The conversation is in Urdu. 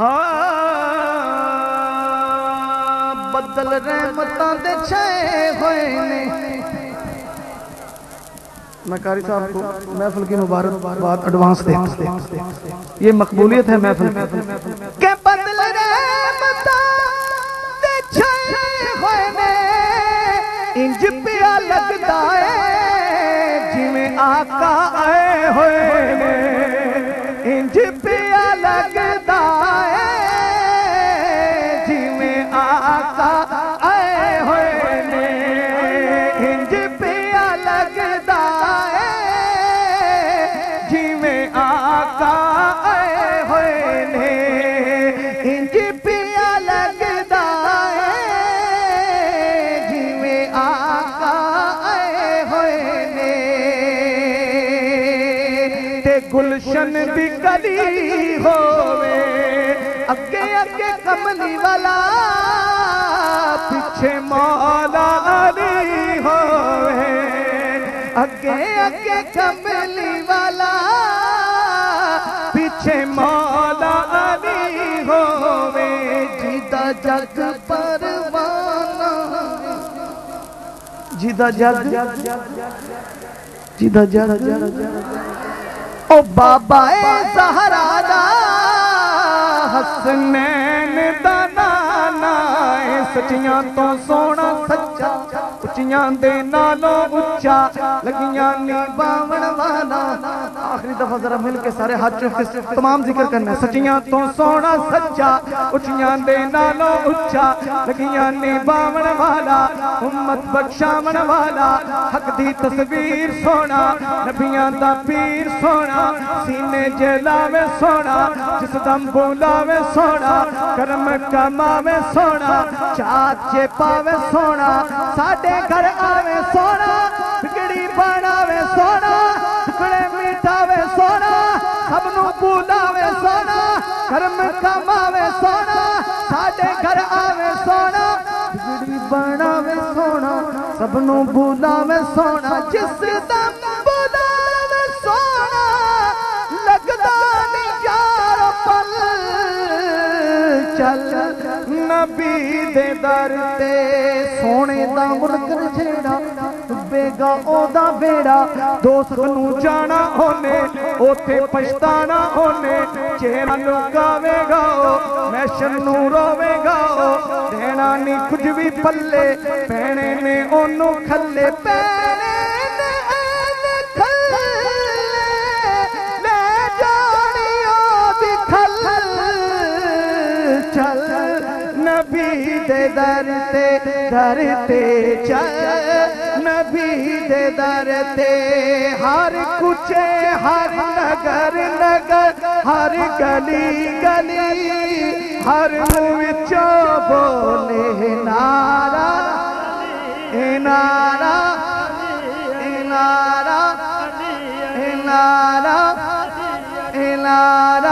ہاں بدل رحمتاں دے چھائے ہوئے نے۔ میں قاری صاحب کو محفل کی مبارک بات ایڈوانس دے یہ مقبولیت ہے محفل کی۔ کہ بدل رحمتاں دے چھائے ہوئے نے۔ انج پیا لگتا ہے جی میں آقا آئے ہوئے نے۔ انج پیا لگتا گلشن دی کلی ہوئے اگے اگے کملی والا، پیچھے مولا علی ہوئے اگے اگے کملی والا، پیچھے مولا علی ہوئے جیدہ جگ پروانہ۔ جیدہ جگ جیدہ جگ۔ او بابا اے زہرا دا حسنین دا نانا اے سچیاں تو سونا سچا اچیاں دے نالوں اچھا لگیاں نی باون والا آخری دفعہ ذرا مل کے سارے ہاتھ چوکے تمام ذکر کرنا ہے سچیاں تو سونا سچا اچیاں دے نالوں اچھا لگیاں نی باون والا امت بخشاون والا حق دی تصویر سونا نبیاں دا پیر سونا سینے جلاوے سونا جس دم بولاوے سونا کرم کماوے سونا چاچے پاوے سونا ساڑے گھر آوے سونا بگڑی بناوے سونا ٹکڑے میٹھاوے سونا سب نو بولاوے سونا کرم کماوے سونا ساڑے گھر آوے سونا بگڑی بناوے سونا سب نو بولاوے سونا جس دم بولاوے سونا لگدا نہیں یار پل چل ਨਬੀ ਦੇ ਦਰ ਤੇ ਸੋਹਣੇ ਦਾ ਮੁਲਕਰ ਛੇੜਾ, ਡੁੱਬੇਗਾ ਉਹਦਾ ਵੇੜਾ ਦੋਸਤ ਨੂੰ ਜਾਣਾ ਹੋਨੇ ਉਥੇ ਪਛਤਾਣਾ ਹੋਨੇ ਚਿਹਰਾ ਲੁਕਾਵੇਗਾ ਮੈਸ਼ਰ ਨੂੰ ਰੋਵੇਗਾ ਦੇਣਾ ਨਹੀਂ ਕੁਝ ਵੀ ਪੱਲੇ, ਪੈਣੇ ਨੇ ਉਹਨੂੰ ਖੱਲੇ ਪੈ। دے در تے چل، نبی دے در تے۔ ہر کچھے ہر نگر نگر، ہر گلی گلی۔ ہر موچو بولے نارا اے نارا اے نارا اے نارا